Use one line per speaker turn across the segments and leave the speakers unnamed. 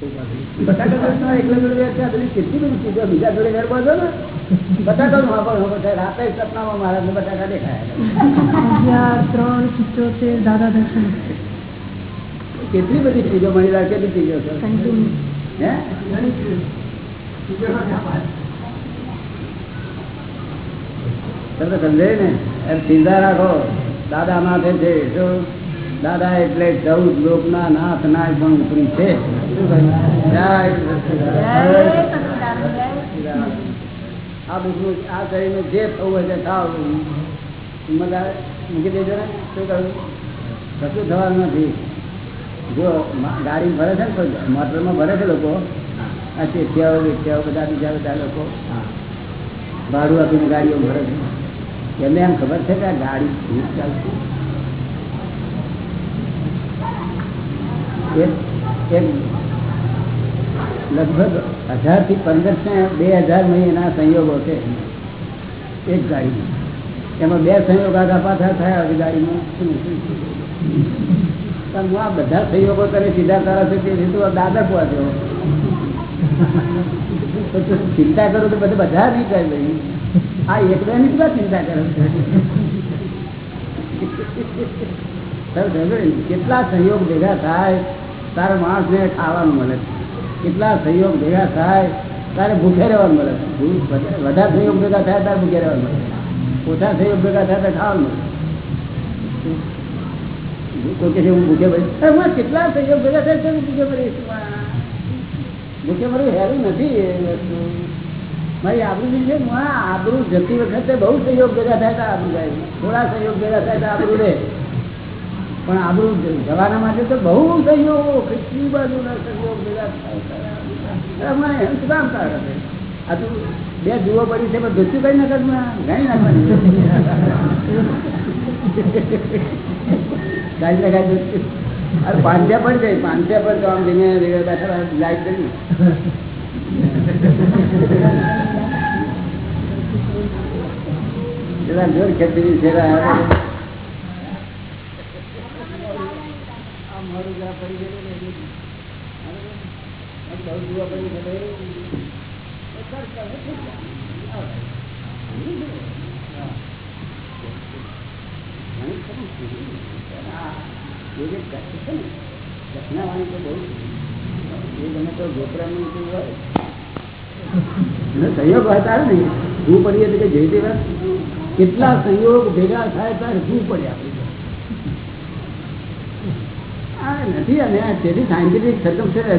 બટાકા એકલા જોડે અત્યારે બધી કેટલી બધી ચીજો બીજા જોડે ઘર બાંધો ને બટાકા નું વાપર વાપર થાય રાતે સપનામાં મહારાજ બટાકા દેખાયા
અગિયાર ત્રણ સિત્યોતેર દાદા દર્શન
કેટલી બધી ચીજો મળી લાગે કેટલી ચીજો છે
કન્ટિન્યુ
હે તમે સમજાય ને એમ સીધા રાખો દાદા માથે છે શું દાદા એટલે ચૌદ લોક ના નાથ નાય પણ ઉપરી છે. આ બધું આ કરીને જે થવું હશે થાવ. મૂકી દેજો ને. શું કહ્યું? કશું થવાનું નથી. જો ગાડી ભરે છે ને તો મોટરમાં ભરે છે લોકો. આ ચેઠિયાઓ વેઠિયાઓ બધા બીજા બધા લોકો. ભાડું આપીને ગાડીઓ ભરે છે. એમને એમ ખબર છે કે આ ગાડી ભૂત ચાલશે એક એક લગભગ હજારથી પંદરસો બે હજાર મહિના સંયોગો છે એક ગાડીમાં એમાં બે સંયોગ આગા પાછા થયા હવે ગાડીમાં શું પણ હું આ બધા સંયોગો તને સીધા તારા છે તે તું દાદા પહોંચ્યો તો તું ચિંતા કરો તો બધા બધા નહીં કરે ભાઈ આ એક બે ની શું ચિંતા કરે છે તારે સમજો ને, કેટલા સંયોગ ભેગા થાય તારે માણસને ખાવાનું મળે કેટલા સહયોગ ભેગા થાય, તારે ભૂખે રહેવાનું મળે વધારે વધારે ભેગા થાય, તારે ભૂખે રહેવાનું મળે ઓછા સહયોગ ભેગા થાય તો ખાવાનું મળે કેટલા સહયોગ ભેગા થાય હું ભૂખે મરીશ ભૂખે મરવું હેરું નથી મારી આબરૂ છે આબરૂ જતી વખતે બહુ સહયોગ ભેગા થાય તો આબરૂ જાય થોડા સહયોગ ભેગા થાય તો આબરૂ રહે પણ આબરૂ જવાના માટે તો બહુ સહયોગો કેટલી બાજુના ભેગા બે જુઓ પડી છે, પણ ધોતું કઈ નકર ઘણી નાખવાની અરે પાંચ્યા પણ જાય પાંચ્યા પણ તો આમ ધીમે ધીમે બેઠા લાઈટ કરી જોર ખેતી છે આમ મારું જરા પડી ગયેલું ને એટલે. આમ બહુ જુઓ પડી છે તો એ- એ કર, કર, એ થઈ જાય. હા. હા. ઘણી ખરી છે. આ એ જે છે દક્ષિણાવાણી તો બહુ એ તો ગોપરાનું હોય સંયોગ હતા ને શું પડીએ કે જઈ દેવા કેટલા સંયોગ ભેગા થાય ત્યારે શું પડે આપણે? આ નથી અને જેથી સાયન્ટિફિક છે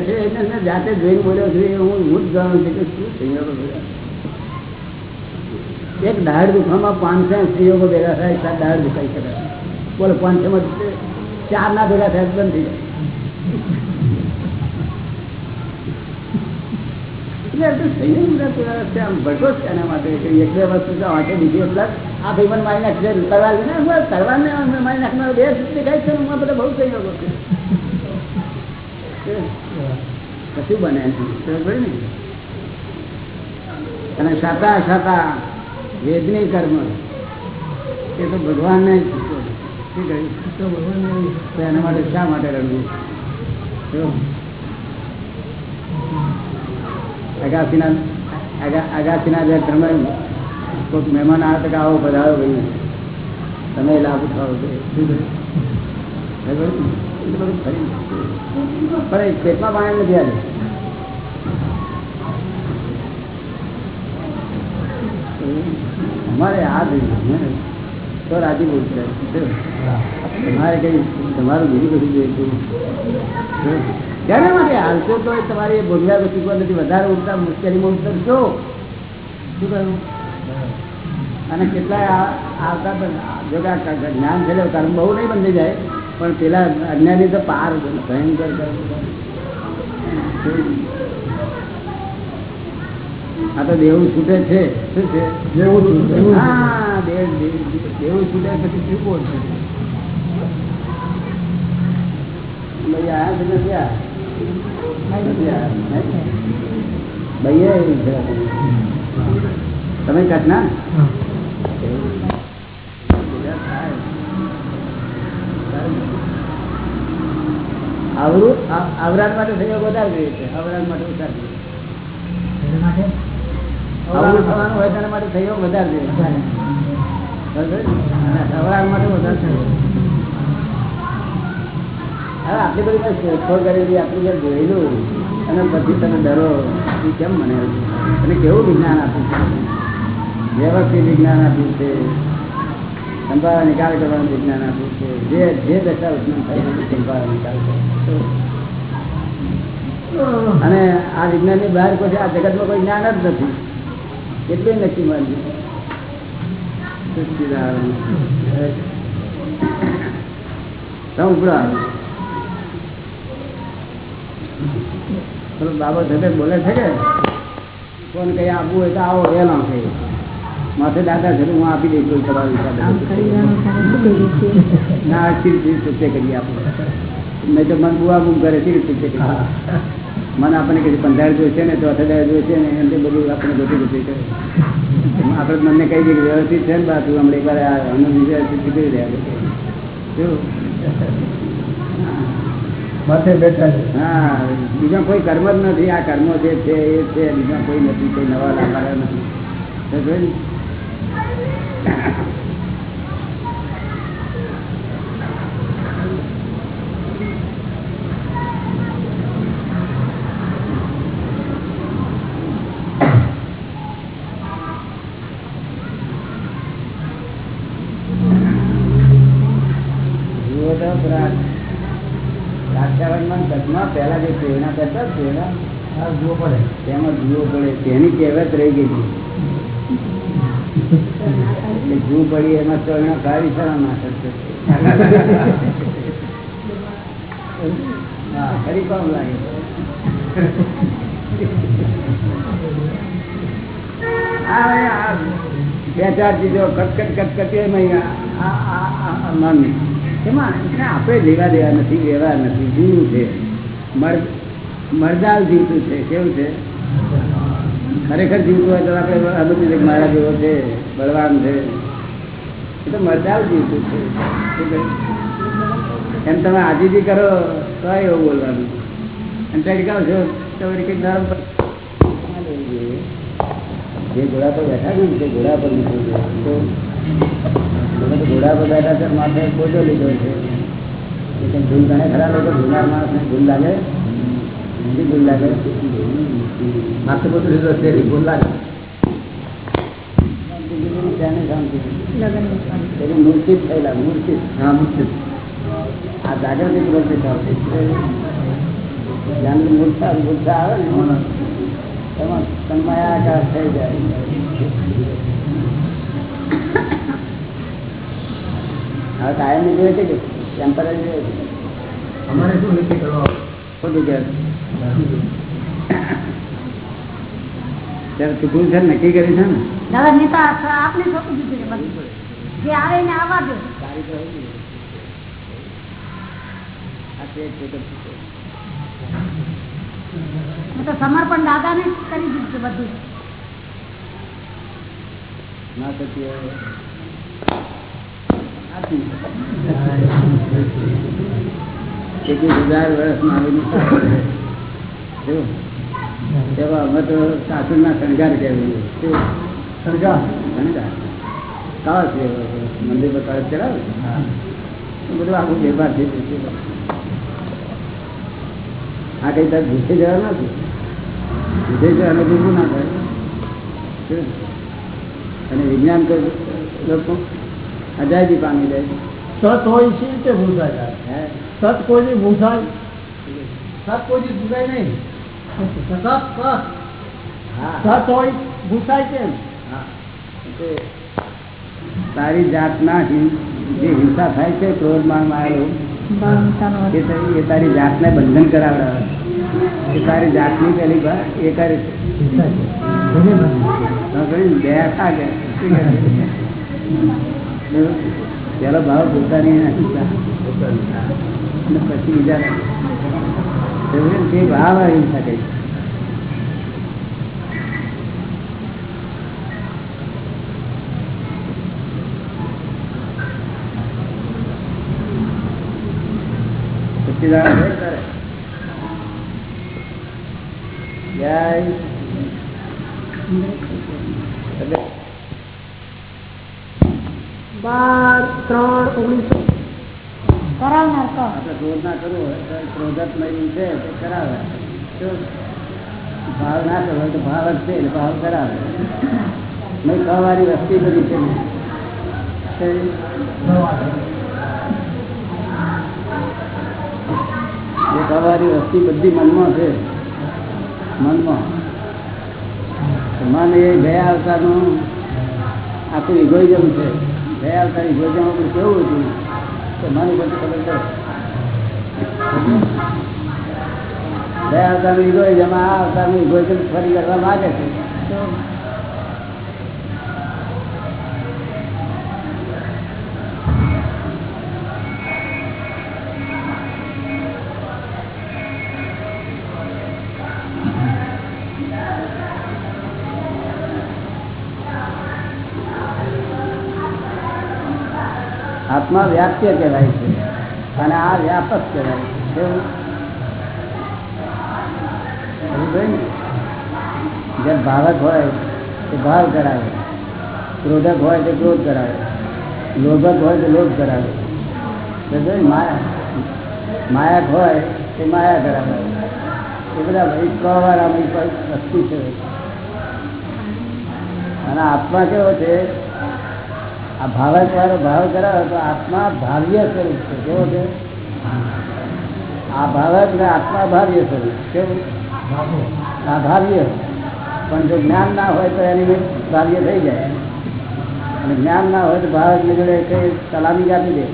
છે એટલે જાતે જોઈને બોલ્યો છું હું હું જ જાણું છું કે શું સંયોગો ભેગા એક દાળ દુખામાં પાંચસો સંયોગો ભેગા થાય, સાત દાળ દુખાઈ શકાય બોલો પાંચસો માં ચાર ના ભેગા થાય બંધ થઈ જાય. કશું બને અને સાતા સાતા વેદની કર્મ. એ તો ભગવાનને જ શું કહ્યું? એના માટે શા માટે રડવું. અગાસીના જે તમે કોઈક મહેમાન આવે તો આવો પધારો ભાઈ. તમે લાભ ઉઠાવો પણ એ પેટમાં પાણી નથી આવે અમારે આ જોઈએ તો રાજી બોલ છે તમારે કઈ તમારું બીજું બધું જોઈતું માટે તો તમારી ભોગવ્યા ચૂકવા નથી. વધારે ઉઠતા મુશ્કેલીમાં ઉતરશો. શું કહ્યું? અને કેટલાય આવતા પણ જો કે આ ક- જ્ઞાન છે કર્મ બહુ નહીં બંધી જાય. પણ પેલા અજ્ઞાની તો પાર ભયંકર આ તો દેવું છૂટે છે. શું છે
દેવું છૂટે.
હા દેવ- દેવ- દેવું છૂટે પછી શું બોલ છે. તમે કચ્છના આવરું, આ- આવરાણ માટે સહયોગ વધારે જોઈએ છે? આવરાણ માટે ઓછા આવરું માટે સહયોગ વધારે જોઈએ? આવરાણ માટે વધારે સહયોગ આટલી બધી શોધખોળ કરેલી આટલું જે જોયેલું. અને પછી તમે ડરો, એ કેમ મને? અને કેવું વિજ્ઞાન આપ્યું છે? વ્યવસ્થિત વિજ્ઞાન આપ્યું છે. સંભાળ નિકાલ કરવાનું વિજ્ઞાન આપ્યું છે. જે જે દશા ઉત્પન્ન થાય સંભાળ નિકાલ અને આ વિજ્ઞાનની બહાર કોઈ, આ જગતમાં કોઈ જ્ઞાન જ નથી. એટલે. તમે ઉપડો આવો. પેલો બાબો જતે બોલે છે કે? કોણ કઈ આપવું હોય તો આવો એનો છે માથે દાદા છે હું આપી દઈશ કોઈ તમારું
કરી
ના ચીર ચીર ચૂકતે કરીએ નહીં તો મન બુઆ બુમ કરે ચીર ચૂકતે મને આપણને કઈ પંદર જોઈશે ને તો અઠાર જોઈશે ને એમ બધું આપણે ગોતી ગોતી કરે. આપણે મને કહી દઈએ કે વ્યવસ્થિત છે ને બાજુ હમણાં એક વાર અમને બીજા કીધું રહ્યા શું
માથે બેઠા
હા, બીજા કોઈ કર્મ જ નથી. આ કર્મો જે છે એ છે, બીજા કોઈ નથી. કોઈ નવા લાભ નથી. કચ્છમાં પહેલા જે પ્રેરણા કરતા પ્રેરણા
જુઓ પડે
તેમાં જુઓ પડે તેની કહેવત રહી ગઈ છે જુ પડી એમાં ચોરણા કાઢી સારા ના ખરી કોમ લાગે આ બે ચાર ચીજો કટકટ કટકટી આ મન એમાં આપણે લેવા દેવા નથી લેવા નથી જૂનું છે મરદાલ જીવતું છે, કેવું છે? ખરેખર જીવતું હોય તો આપણે અનુભવી મારા જેવો છે, બળવાન છે. એ તો મરદાલ જીવતું છે. એમ તમે આજીજી કરો તો એવું બોલવાનું. અને ત્યાં કહો છો તો નરમ. જે ઘોડા પર બેઠા છે તે ઘોડા પર તો ઘોડા પર બેઠા છે, માથે બોજો લીધો છે. ભૂલ ગણે ખરા લોકો ભૂલનાર માણસને ભૂલ લાગે? નથી ભૂલ લાગે.
માથે બધું લીધો છે ભૂલ લાગે.
તેને શાંતિ
લગ્ન
તેની મૂર્તિ જ થયેલા મૂર્તિ
હા મુક્તિ
આ જાગૃતિ પ્રવૃત્તિ ચાલતી મૂર્છા મૂર્છા આવે ને એમાં તન્માયાકાર થઈ જાય. હવે કાયમ નીકળે છે કે ટેમ્પરરી છે
અમારે શું કરવા
ખોટું કે? ત્યારે ચૂકવું છે નક્કી કરી છે ને?
દાદા આપને સોંપી દીધું જે આવે ને આવવા દો.
સારી તો ને.
સમર્પણ દાદાને જ કરી દીધું બધું.
ના આથી. એકવીસ હજાર તેવા અમે તો સાસુના શણગાર કહેવું શું? શણગાર? કાળ છે મંદિર પર કાળ ચલાવે બધું આખું વ્યવહાર થઈ જશે આ કઈ તાર ભૂસે જવા નથી ભૂસે જવા નથી ના થાય. અને વિજ્ઞાન લોકો અજાયબી પામી જાય
સત હોય છે રીતે ભૂસાય
હે?
સત કોઈ ભૂસાય? સત કોઈ ભૂસાય નહીં. સત સત
હા.
સત હોય ભૂસાય કેમ?
તારી જાતના જે હિંસા થાય છે ક્રોધ માન માયેલો એ તારી એ તારી જાતને બંધન કરાવડાવે. એ તારી જાતની પેલી એ કરે છે.
ભૂસાય
પેલો ભાવ પોતાની અને પછી બીજા જે ભાવ આવી શકે જય.
બાર ત્રણ ઓગણીસો.
કરાવનાર
આપણે ક્રોધ ના કરવો ક્રોધત્મય છે તે કરાવે. ભાવ ના કરવો તો ભાવ જ છે એટલે ભાવ કરાવે. મેં કવારી વસ્તી બધી છે. ને. એ કવારી વસ્તી બધી મનમાં છે. મનમાં. મન એ ગયા આવતાનું આખું ઇગોઇઝમ છે. ગયા અવતાર ઇગોઇઝમ આપણું કેવું હતું? તો મારી ઉપર ખબર પડે ગયા અવતારનું ઇગોઇઝમ આ અવતારનું ઇગોઇઝમ ફરી કરવા માંગે છે. આત્મા વ્યાપ્ય કહેવાય છે. અને આ વ્યાપક કહેવાય છે. જે ભાવક હોય તે ભાવ કરાવે. ક્રોધક હોય તે ક્રોધ કરાવે. લોભક હોય તો લોભ કરાવે? માયા, માયાક હોય તે માયા કરાવે. એ બધા ભાઈ કવાળાની વસ્તુ છે. અને આત્મા કેવો છે? આ ભાવક વાળો ભાવ કરાવે તો આત્મા ભાવ્ય સ્વરૂપ છે. કેવો છે? આ ભાવક ને આત્મા ભાવ્ય સ્વરૂપ કેવું? આ ભાવ્ય. પણ જો જ્ઞાન ના હોય તો એની ભાવ્ય થઈ જાય. અને જ્ઞાન ના હોય તો ભાવકની જોડે કઈ સલામી આપી દે.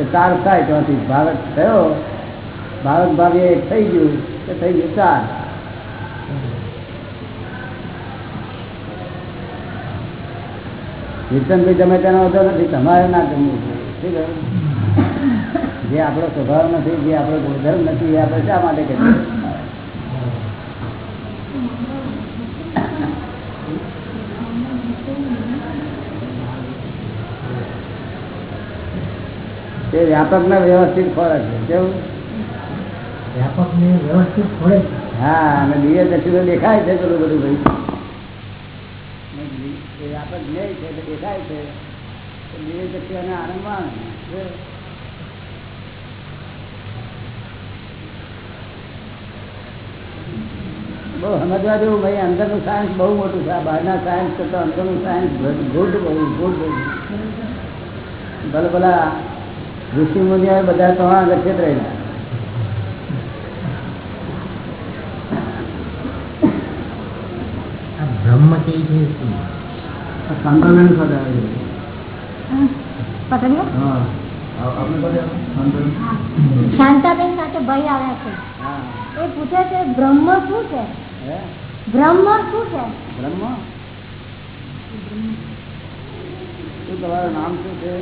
એ ચાર થાય ત્યાંથી ભાવક થયો. ભાવક ભાવ્ય એક થઈ ગયું. તો થઈ ગયું ચાર વિરસનભાઈ તમે તેનો હોતો નથી તમારે ના જમવું જોઈએ. જે આપણો સ્વભાવ નથી જે આપણો ગુણધર્મ નથી એ આપણે શા માટે કરીએ તે વ્યાપક ને વ્યવસ્થિત ફરક છે કેવું?
વ્યાપક ને વ્યવસ્થિત પડે
હા અને દિવ્ય દક્ષિણો દેખાય છે પેલું બધું ભાઈ? એ વ્યાપક છે દેખાય છે. તો દિવ્ય દક્ષિણો આનંદ માણે. બહુ સમજવા જેવું ભાઈ, અંદરનું સાયન્સ બહુ મોટું છે. આ બહારના સાયન્સ કરતા અંદરનું સાયન્સ ગુડ બહુ ગુડ ભલે ભલા ઋષિ મુનિઓ બધા તો આગળ
રહેલા બ્રહ્મ કે છે
સંકલન સંકલન?
શાંતાબેન સાથે ભાઈ આવ્યા છે. એ પૂછે છે બ્રહ્મ શું છે? બ્રહ્મ શું છે?
બ્રહ્મ? શું તમારું નામ શું છે?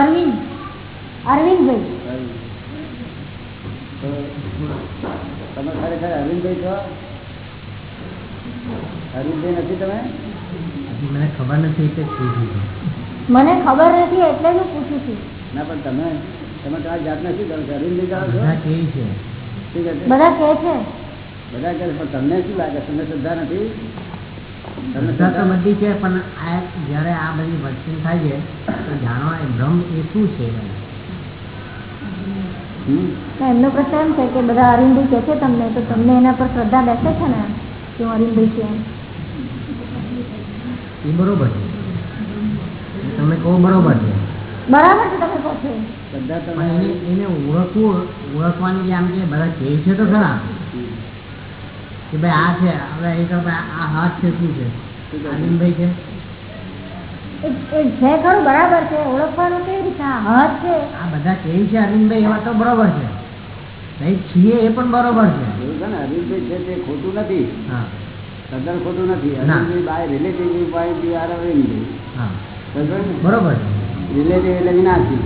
અરવિંદ. અરવિંદભાઈ.
તમે ખરેખર અરવિંદભાઈ છો? અરવિંદભાઈ નથી તમે?
મને ખબર નથી એટલે
મને ખબર નથી એટલે જ હું પૂછું છું.
ના પણ તમે તમે તમારી જાતને શું કરો છો? અરવિંદભાઈ જાઓ છો?
બધા કે છે.
શું કહે છે?
બધા કે છે.
બધા કહે પણ તમને શું લાગે? તમને શ્રદ્ધા નથી?
શ્રદ્ધા તો બધી છે પણ આ જ્યારે આ બધી વર્તન થાય છે તો જાણવા એ બ્રહ્મ એ શું છે?
એમનો પ્રશ્ન એમ છે કે બધા અરવિંદભાઈ કે છે તમને તો તમને એના પર શ્રદ્ધા બેસે છે ને? કે અરવિંદભાઈ છે?
એ બરોબર છે. તમે કહો બરોબર છે.
બરાબર છે તમે કહો છો.
પણ એને એને ઓળખવું ઓળખવાની આમ કે બધા કહે છે તો ખરા. કે ભાઈ આ છે હવે એ તો આ હાથ છે શું છે?
શું છે?
છે
ખરું બરાબર છે. ઓળખવાનું કેવી રીતના હાથ છે.
આ બધા કહે છે અરવિંદભાઈ એવા તો બરોબર છે. ભાઈ છીએ એ પણ બરોબર છે.
છે ને અરવિંદભાઈ છે તે ખોટું નથી. તદ્દન ખોટું નથી. Arvindbhai by relative point you are Arvindbhai. બરોબર ને?
બરોબર. છે
રિલેટિવ એટલે વિનાશી.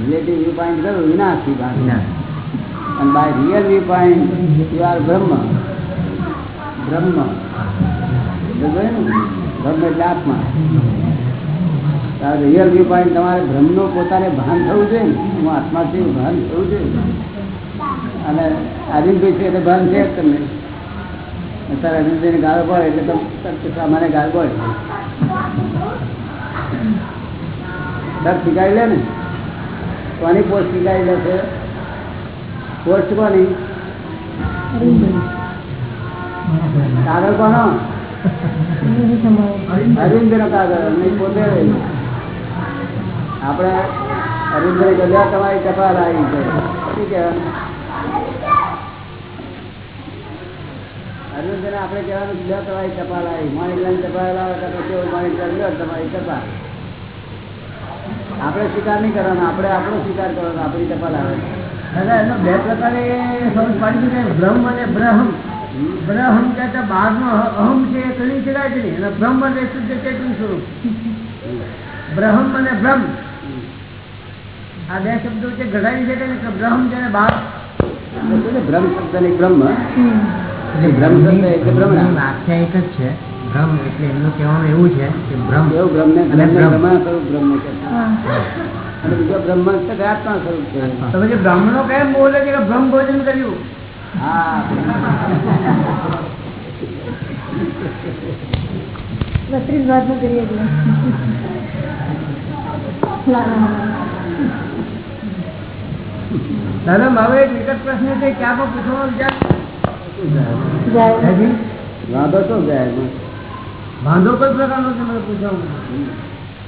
રિલેટિવ વ્યૂ પોઈન્ટ કરું વિનાશી અને by real view point you are બ્રહ્મ. બ્રહ્મ બ્રહ્મ એટલે આત્મા. રિયલ વ્યૂ પોઈન્ટ તમારે બ્રહ્મનું પોતાને ભાન થવું જોઈએ ને. હું આત્મા છું ભાન થવું જોઈએ. અને અરવિંદભાઈ છે એટલે ભાન છે તમને. અત્યારે અરવિંદભાઈને ગાળો પડે એટલે તો સામાન્ય ગાળ પડે. સર શીખાડી લે ને. કોની પોસ્ટ શીખાડી લે છે? પોસ્ટ કોની? કાગળ કોનો? અરવિંદ નો કાગળ. નહીં, પોતે આપણે અરવિંદ ગલ્યા તમારી ટપાલ આવી છે. શું કહેવાનું? અરવિંદ આપણે કહેવાનું લ્યો તમારી ટપાલ આવી. માણિક ટપાલ આવે તો પછી મારી તમારી ટપાલ. આપણે સ્વીકાર નહીં કરવાનો આપણે આપણો સ્વીકાર કરવાનો આપણી ટપાલ આવે
દાદા એનો બે પ્રકારે સમજ પાડી શકાય બ્રહ્મ અને બ્રહ્મ. બ્રહ્મ કહેતા બહારનો અહમ છે એ કરી શકાય કે નહીં અને બ્રહ્મ અને શુદ્ધ ચેતન સ્વરૂપ? બ્રહ્મ અને બ્રહ્મ. આ બે શબ્દો વચ્ચે ઘડાવી શકે ને કે બ્રહ્મ જેને બહાર
એટલે બ્રહ્મ શબ્દ ને બ્રહ્મ. એટલે બ્રહ્મ શબ્દ એટલે બ્રહ્મ
એની વ્યાખ્યા એક જ છે. બ્રહ્મ એટલે એમનું કહેવાનું એવું છે કે ભ્રમ.
એવું બ્રહ્મ ને
અને બ્રહ્મ.
બ્રહ્મા સ્વરૂપ છે.
હા.
અને બીજો બ્રહ્મ આત્મા સ્વરૂપ છે.
તો પછી બ્રાહ્મણો કેમ બોલે કે બ્રહ્મ ભોજન કર્યું?
હા.
બત્રીસ વાતનું કરીએ ના, ના, ના.
દાદા મારો એક વિકટ પ્રશ્ન છે કે આપ પૂછવાનો વિચાર
વાંધો શું જાય
વાંધો કઈ પ્રકારનો છે મને પૂછવાનું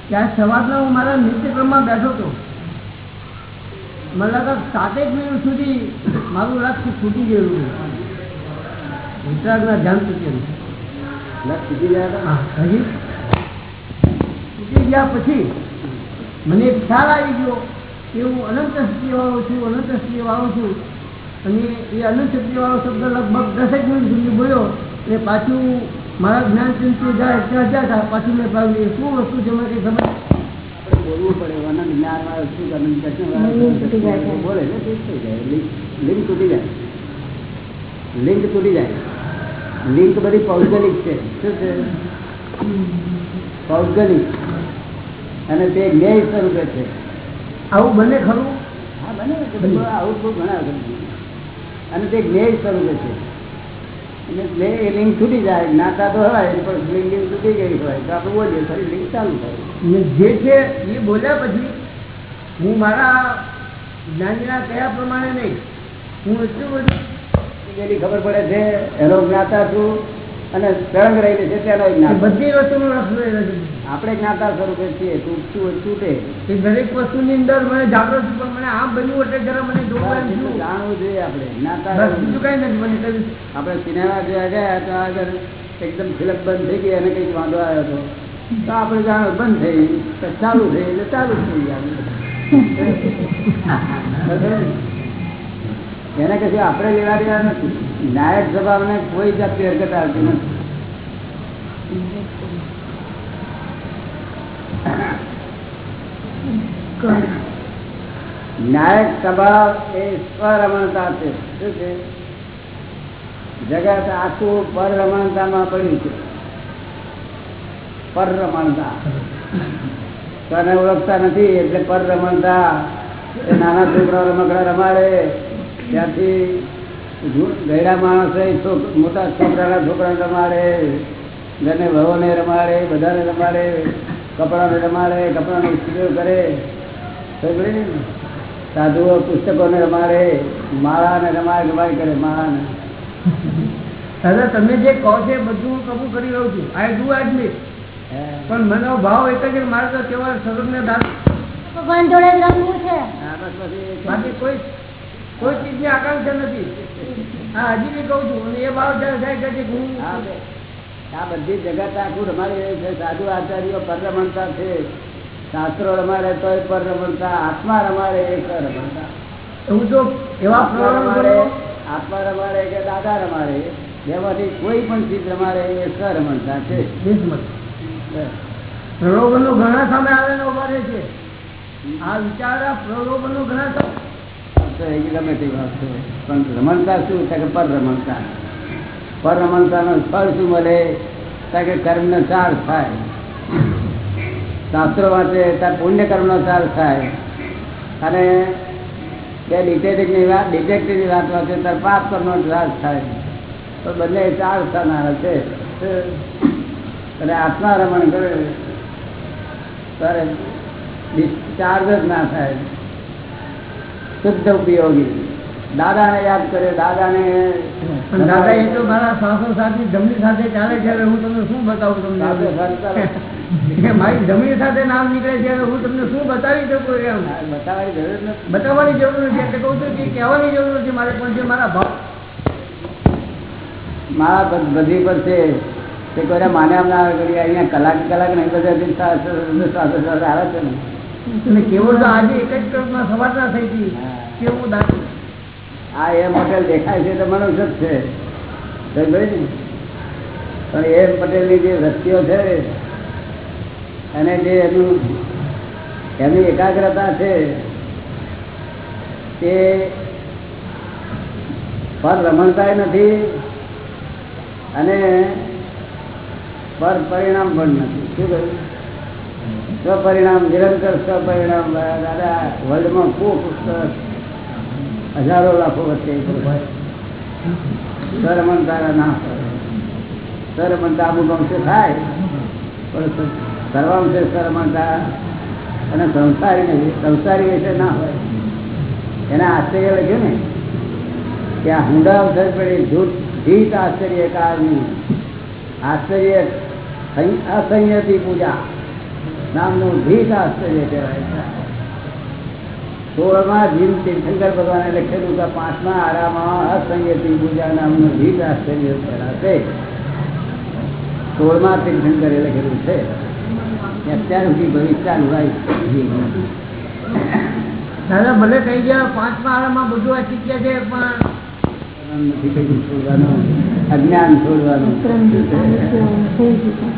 કે સવારના હું મારા નિત્યક્રમમાં બેઠો હતો. મને સાતેક મિનિટ સુધી મારું લક્ષ્ય છૂટી ગયું વિતરાગના ધ્યાન ચૂકેલું
લક્ષ છૂટી જાય
હજી? છૂટી ગયા પછી મને એક ખ્યાલ આવી ગયો કે હું અનંત સ્ત્રી વાળો છું અનંત સ્ત્રી વાળો છું. અને એ અનંત વાળો શબ્દ લગભગ દસેક મિનિટ સુધી બોલ્યો. એટલે પાછું મારા જ્ઞાન ચિંતુ જાય ત્યાં જતા પાછું મેં ભાવ્યું શું વસ્તુ છે મને કંઈ સમજ
બોલવું પડે અનંત જ્ઞાનમાં શું અનંત દર્શન
તૂટી જાય છે.
બોલે ને થઈ જાય લિંક લિંક તૂટી જાય. લિંક તૂટી જાય. લિંક બધી પૌગલિક છે. શું છે? પૌગલિક. અને તે જ્ઞેય સ્વરૂપે છે.
આવું બને ખરું?
હા બને આવું બહુ ઘણા. અને તે જ્ઞેય સ્વરૂપે છે. અને જ્ઞેય એ લિંક છૂટી જાય જ્ઞાતા તો હોય પણ લિંક તૂટી ગઈ હોય તો આપણે બોલીએ ફરી લિંક ચાલુ થાય.
જે છે એ બોલ્યા પછી હું મારા જ્ઞાનીના કયા પ્રમાણે નહીં? હું એટલું બધું
ખબર પડે છે એનો જ્ઞાતા છું અને તરંગ રહેલી છે તેનો
બધી છે
આપણે જ્ઞાતા સ્વરૂપે છીએ તૂટતું તૂટે.
એ દરેક વસ્તુની અંદર મને જાગૃત પણ મને આમ બન્યું એટલે જરા મને.
જાણવું જોઈએ આપણે. જ્ઞાતા
બીજું કઈ નથી મને
આપણે સિનેમા જોયા ગયા તો આગળ એકદમ ફિલક બંધ થઈ ગઈ અને કંઈક વાંધો આવ્યો હતો તો આપણે જાણો બંધ થઈ તો ચાલુ થઈ એટલે ચાલુ થઈ ગયા એને કશું આપણે લેવા દેવા નથી. નાયક સભાને કોઈ જાતની હરકત આવતી નથી. નાયક સ્વભાવ એ સ્વરમણતા છે. શું છે? જગત આખું પરરમણતામાં પડ્યું છે. પરરમણતા તને ઓળખતા નથી એટલે પરરમણતા નાના છોકરાઓ રમકડા રમાડે. ત્યાંથી ગયડા માણસો મોટા છોકરાના છોકરાને રમાડે ઘરને વહુને રમાડે બધાને રમાડે કપડાને રમાડે કપડાનો ઉપયોગ કરે. ને? સાધુઓ પુસ્તકોને રમાડે માળાને રમાડ રમાડ કરે માળાને.
દાદા તમે જે કહો છો એ બધું હું કબૂલ કરી રહ્યો છું. આઈ ડુ એડમિટ
હે?
પણ મને ભાવ એક જ મારે તો કેવળ સ્વરૂપને દાન
ભગવાન જોડે રમવું છે.
બાકી કોઈ કોઈ ચીજની આકાંક્ષા નથી. હા હજી બી કઉ છું એ ભાવ થાય કે હું
આ બધી જગત આખું રમાડી છે સાધુ આચાર્યો પર રમણતા છે. શાસ્ત્રો રમાડે તો પર રમણતા આત્મા રમાડે એ પર રમણતા
હું તો એવા
રમાડે આત્મા રમાડે કે દાદા રમાડે એમાંથી કોઈ પણ ચીજ રમાડે એ સર રમણતા છે
પ્રલોભનો ઘણા સામે આવે છે. આ વિચાર પ્રલોભનો ઘણા સામે
તો વાત છે. પણ રમણતા શું? કે પર રમણતા પર રમણતા નો ફળ શું મળે? કે કર્મ ચાર થાય. શાસ્ત્રો વાંચે ત્યારે પુણ્ય કર્મનો ચાર થાય. અને બે ડિટેક્ટિવની વાત ડિટેક્ટિવની વાત વાંચે ત્યારે પાપ કર્મનો ચાર્જ થાય. તો બંને ચાર થનારા છે. અને આત્મા રમણ કરે. ત્યારે ચાર્જ જ ના થાય. શુદ્ધ ઉપયોગી. દાદાને યાદ કરે દાદાને
દાદા એ તો મારા સાસો સાથે જમણી સાથે ચાલે છે હવે હું તમને શું બતાવું તમને? મારી જમણી સાથે નામ નીકળે છે હવે હું તમને શું બતાવી શકું એમ?
બતાવવાની જરૂર નથી.
બતાવવાની જરૂર નથી એટલે કહું છું કે કહેવાની જરૂર નથી મારે પણ છે મારા ભાવ
મારા બધી પર છે તે કોઈ માન્યા ના કરી અહીંયા કલાક કલાક નહીં બધા આવે છે ને.
અને કેવો આજે એક જ કલાકમાં સવાર થઈ હતી. કેવું દાદા
આ એ પટેલ દેખાય છે તો મનુષ્ય જ છે. પણ એ પટેલની જે વૃત્તિઓ છે અને જે એનું એની એકાગ્રતા છે તે પર રમણતા નથી અને પર પરિણામ પણ નથી. શું કહ્યું? સ્વપરિણામ, નિરંતર સ્વપરિણામ, દાદા વર્લ્ડમાં ખૂબ હજારો લાખો વચ્ચે સરમનતા ના સરમનતા અમુક ગમશે થાય. પણ સર્વાંશે સરમનતા અને સંસારી સંસારી વિશે ના હોય. એને આશ્ચર્ય લખ્યું ને? કે હુંડા અવસર પડે જૂઠ જીત આશ્ચર્ય કાળની આશ્ચર્ય સંય- અસંયતી પૂજા. નામનું ભીત આશ્ચર્ય કહેવાય છે. સોળમાં જીવ તીર્થંકર ભગવાને લખેલું કે પાંચમા આરામાં અસંયતી પૂજા નામનું ભીત આશ્ચર્ય કહેવાશે. સોળમાં તીર્થંકરે લખેલું છે અત્યાર સુધી ભવિષ્ય ચાલુ
દાદા ભલે કહી ગયા પાંચમા આરામાં બધું આ શીખ્યા છે પણ
નથી કઈ છોડવાનું અજ્ઞાન છોડવાનું
વિક્રમજી ચાલીસો થઈ ગયું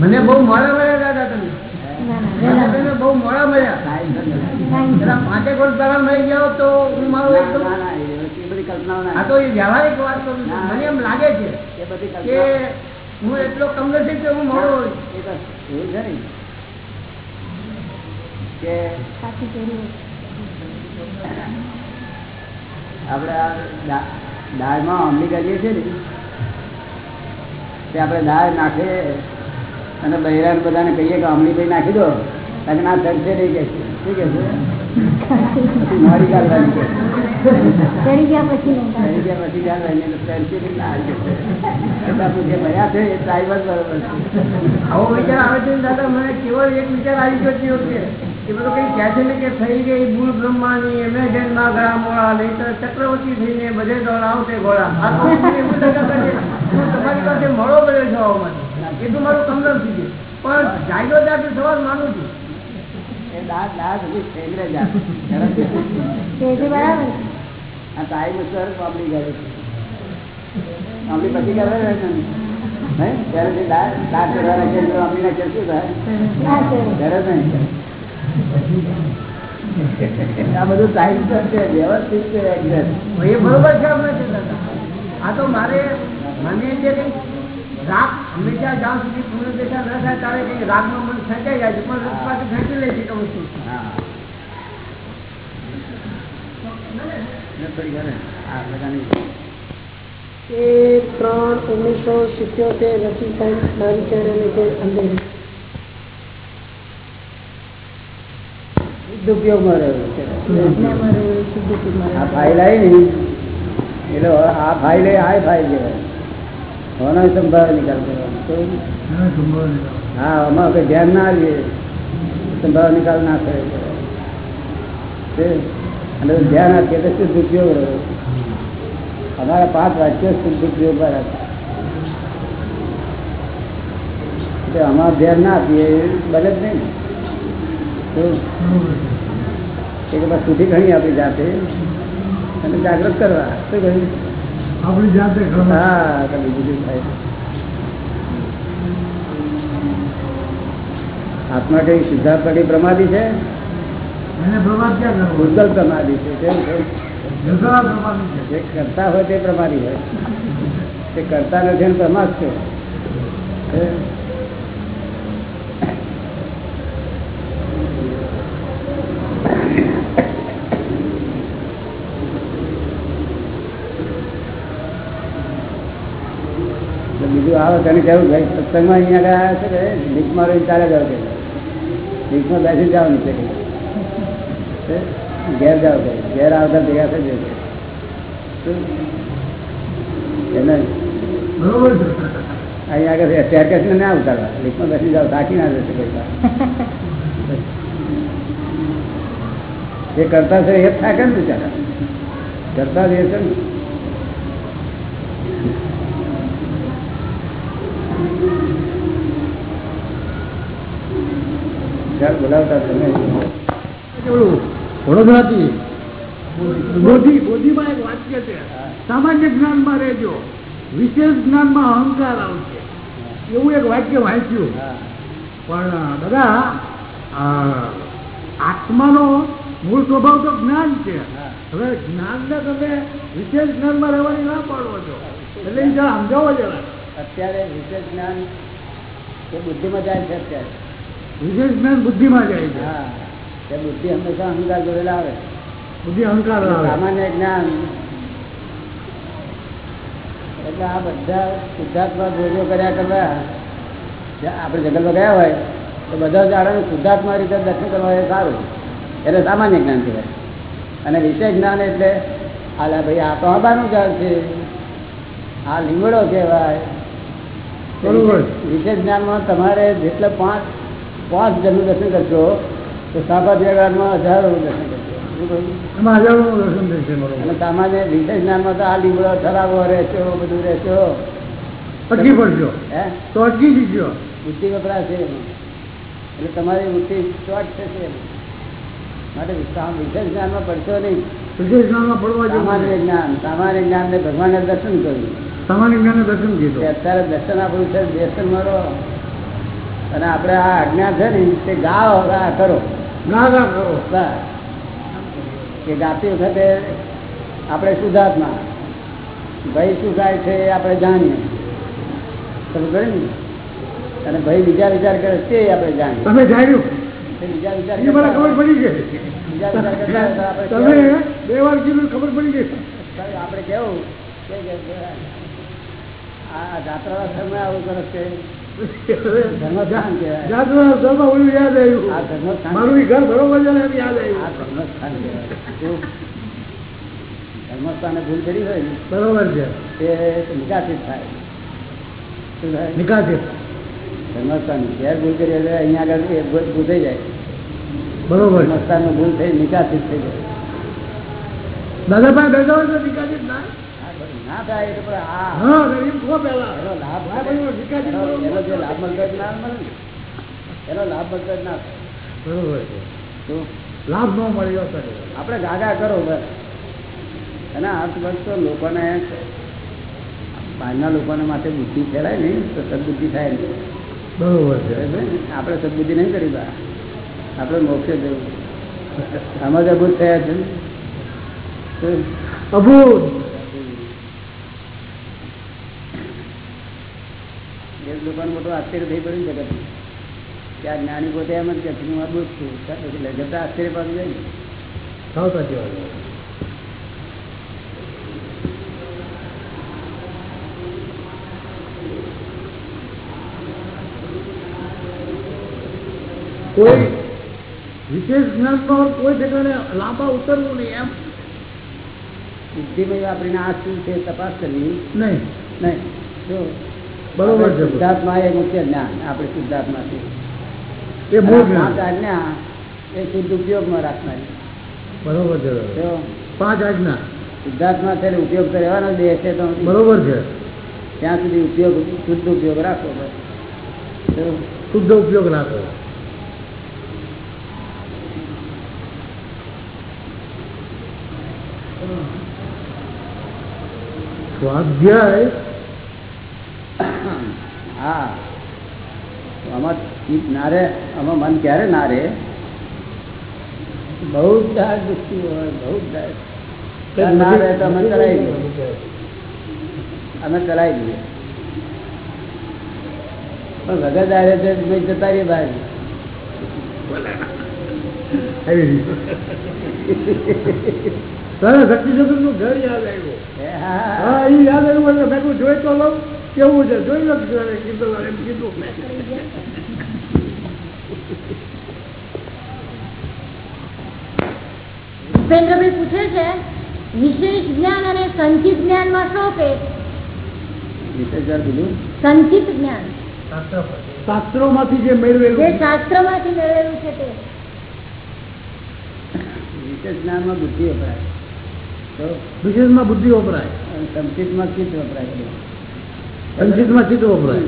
મને બહુ મોડા મળ્યા દાદા તમે. બહુ મોડા મળ્યા. પાંચેક વર્ષ પહેલા મળી જાઓ તો હું મારું
ના,
એકદમ
ના, ના, એ બધી કલ્પનાઓ ના.
આ તો એ વ્યવહારિક વાત કરું છું. મને એમ લાગે છે કે
કલ્પના
હું એટલો કમનસીબ કે હું મોડો
એવું છે ને. કે આપણે આ દાળમાં અમલી કરીએ છીએ ને તે આપણે દાળ નાખીએ અને બૈરાન બધાને કહીએ કે અમલી ભાઈ નાખી દો. કારણ કે ના ચડશે નહીં કે શું કે મારી કાઢવાની કે
ચડી ગયા પછી
ચડી ગયા પછી કાઢવાની એટલે ના કે છે. જે ભર્યા છે એ ડ્રાઈવર બરોબર
આવો વિચાર આવે છે દાદા મને કેવો એક વિચાર આવી ગયો છે કે. એ બધું કઈ કહે છે ને કે થઈ ગઈ ભૂલ બ્રહ્માની એમેઝોનમાં ગળા મોળા નહીં તો ચક્રવર્તી થઈને બધે દોડાવતે ગોળા. તમારી પાસે મળો પડ્યો જવા માટે એ તો મારું કમલમ થઈ ગયું. પણ જાગ્યો ત્યાંથી સવાલ માનું છું.
આ બધું ટાઈમ સર છે વ્યવસ્થિત છે
એ બરોબર છે આપણે આ તો મારે મને જે કંઈ રાગ હંમેશા જ્યાં સુધી પૂર્ણ દેશા ન થાય ત્યારે કંઈક રાગમાં મન ખેંચાઈ જાય છે પણ રસપાટી ખેંચી લે છે કહું છું
હા. ને થોડી ઘરે આ બધાની.
એ ત્રણ ઓગણીસો સિત્યોતેર રસી સાહેબ નાનચેડાને છે અંદર.
દુરુપયોગમાં રહ્યો છે. આ. ફાઇલ આવી ને? એટલે આ ફાઇલ એ આ ફાઇલ કહેવાય. હોનો સંભાવ નિકાલ કરવાનો હા અમારે ધ્યાન ના આવીએ સંભાવ નિકાલ ના કરે અને ધ્યાન આપીએ તો શુદ્ધ ઉપયોગ રહ્યો અમારા પાંચ વાક્યો શુદ્ધ ઉપયોગ પર હતા અમારે ધ્યાન ના આપીએ બને જ નહીં. તો એક બસ સુધી ઘણી આપણી જાતે. અને જાગૃત કરવા. શું કહ્યું?
આપણી જાતે
હા બીજું થાય આત્મા કઈ સિદ્ધાર્થ કઈ પ્રમાદી છે? ભૂતગલ પ્રમાદી છે જે કરતા હોય તે પ્રમાદી હોય. તે કરતા નથી પ્રમાદ છે તો બીજું આવે તને કેવું ભાઈ સત્સંગમાં અહીંયા ગયા છે કે ભીખમાં રહી ચાલે જાવ કે? ભીખમાં બેસી જાવ નીચે કે. ઘેર જાવ કે? ઘેર આવતા ભેગા થઈ જશે એને
બરોબર
અહીંયા આગળ સ્ટેરકેસ ને ઉતારવા. લીફમાં બેસી જાવ થાકી ના જશે પૈસા જે કરતા છે એ થાકે ને બિચારા. કરતા જ એ છે ને. ચાલ બોલાવતા તમે
ઓલું વડોદરાથી બોધી બોધીમાં એક વાક્ય છે સામાન્ય જ્ઞાનમાં રહેજો વિશેષ જ્ઞાનમાં અહંકાર આવશે. એવું એક વાક્ય વાંચ્યું. પણ દાદા આ આત્માનો મૂળ સ્વભાવ તો જ્ઞાન છે.
હા
હવે જ્ઞાનને તમે વિશેષ જ્ઞાનમાં રહેવાની ના પાડવો છો. એટલે સમજાવો જરા.
અત્યારે વિશેષ જ્ઞાન એ બુદ્ધિમાં જાય છે અત્યારે.
વિશેષ જ્ઞાન બુદ્ધિમાં જાય છે.
બુદ્ધિ હંમેશા અહંકાર જોડેલા આવે
બુદ્ધિ અહંકાર
સામાન્ય જ્ઞાન. એટલે આ બધા શુદ્ધાત્મા ભોજો કર્યા કરવા આપણે જંગલમાં ગયા હોય તો બધા જાણે શુદ્ધાત્મા રીતે દર્શન કરવા એ સારું. એટલે સામાન્ય જ્ઞાન કહેવાય. અને વિશેષ જ્ઞાન એટલે આલા ભાઈ આ તો આબાનું જાળ છે. આ લીમડો કહેવાય.
બરોબર.
વિશેષ જ્ઞાનમાં તમારે જેટલા પાંચ પાંચ જણનું દર્શન કરશો તો સાબા વ્યવહારમાં હજારોનું દર્શન કરશો અને સામાન્ય વિશેષ જ્ઞાનમાં તો આ લીમડો ઠરાવો રહેશો બધું રહેશો
અટકી પડશો.
હે?
તો અટકી જીજો
બુદ્ધિ વપરાશે એટલે તમારી બુદ્ધિ ચોટ થશે માટે વિશા- વિશેષ જ્ઞાનમાં પડશો નહીં.
વિશેષ જ્ઞાનમાં પડવા
સામાન્ય જ્ઞાન સામાન્ય જ્ઞાનને ભગવાનને દર્શન કર્યું.
સામાન્ય જ્ઞાન દર્શન કીધું.
અત્યારે દર્શન આપણું છે દર્શન રહો અને આપણે આ આજ્ઞા છે ને તે ગા ગા કરો.
ગા ગા કરો.
કે ગાતી વખતે આપણે શુદ્ધાત્મા ભાઈ શું થાય છે આપણે જાણીએ. સમજ ને અને ભાઈ બીજા વિચાર કરે તે આપણે જાણીએ.
તમે જાણ્યું.
બીજા વિચાર
ખબર પડી ગઈ.
બીજા વિચાર
તમે બે વાર કીધું ખબર પડી ગઈ.
આપણે કેવું? કે કે આ જાત્રા સમય આવું કરે છે. ધર્મસ્થાન ભૂલ કરી હોય
બરોબર છે.
તે નિકાસિત થાય. શું થાય?
નિકાસી
ધર્મસ્થાન ઘેર ભૂલ કરી એટલે અહીંયા આગળ એ ભૂલ થઈ જાય.
બરોબર
ધર્મસ્થાન ભૂલ થઈ નિકાસિત થઈ જાય.
દાદા પણ બેઠા હોય તો ના
આ બધું ના થાય એટલે પણ
હા તો એમ પેલા
એનો લાભ
હા, ભાઈ, નિકાસી
એનો જે લાભ મળતો ના મળે ને. એનો લાભ મળતો ના થાય.
બરોબર છે. લાભ ન મળ્યો
આપણે ગાગા કરો બસ. અને અર્થ બસ તો લોકોને બહારના લોકોને માટે બુદ્ધિ ફેરાય ને તો સદબુદ્ધિ થાય ને
બરોબર છે.
આપણે સદબુદ્ધિ નહીં કરી બા. આપણે મોક્ષે જવું. સમજ અભૂત થયા છે
અભૂત
એ લોકોને મોટો આશ્ચર્ય થઈ પડ્યું જગત કે આ જ્ઞાની પોતે એમ જ કે હું અદભુત છું. એટલે આશ્ચર્ય પામી જાય ને.
સૌ સાચી વાત કોઈ વિશેષ જ્ઞાનનો કોઈ જગ્યાને લાંબા ઉતરવું નહીં એમ.
બુદ્ધિમય વાપરીને આ શું છે તપાસ કરવી?
નહીં.
નહીં. જો
બરોબર છે.
શુદ્ધાત્મા એ મુખ્ય જ્ઞાન આપણે શુદ્ધાત્મા
એ મૂળ જ્ઞાન.
આજ્ઞા એ શુદ્ધ ઉપયોગમાં રાખનારી
બરોબર છે. પાંચ આજ્ઞા.
શુદ્ધાત્મા છે ઉપયોગ તો રહેવાનો દેહ છે તો
બરોબર છે.
ત્યાં સુધી ઉપયોગ શુદ્ધ ઉપયોગ રાખો
શુદ્ધ ઉપયોગ રાખો. સ્વાધ્યાય
હા. આમાં ચિત્ત ના રહે આમાં મન ક્યારે ના રહે બહુ જ દાળ દુખતી હોય બહુ જ દાળ ના રહે તો અમે ચલાવી દઈએ. અમે ચલાવી દઈએ. પણ વગર દાડે છે ભાઈ જતા રહીએ બહાર.
એવી શક્તિ જગતનું ઘર યાદ આવ્યું.
હા હા.
એ યાદ આવ્યું એટલે મેં જોઈ તો લઉં. કેવું છે જોઈ લો કીધું એમ કીધું
ભૂપેન્દ્રભાઈ પૂછે છે વિશેષ જ્ઞાન અને સંચિત જ્ઞાનમાં શું ફેર સંચિત જ્ઞાન
શાસ્ત્રો માંથી જે
જે
મેળવેલું
શાસ્ત્રમાંથી મેળવેલું છે તે
વિશેષ જ્ઞાનમાં બુદ્ધિ વપરાય તો
વિશેષમાં બુદ્ધિ વપરાય
અને સંચિતમાં ચિત્ત વપરાય બધું.
સીધું વપરાય.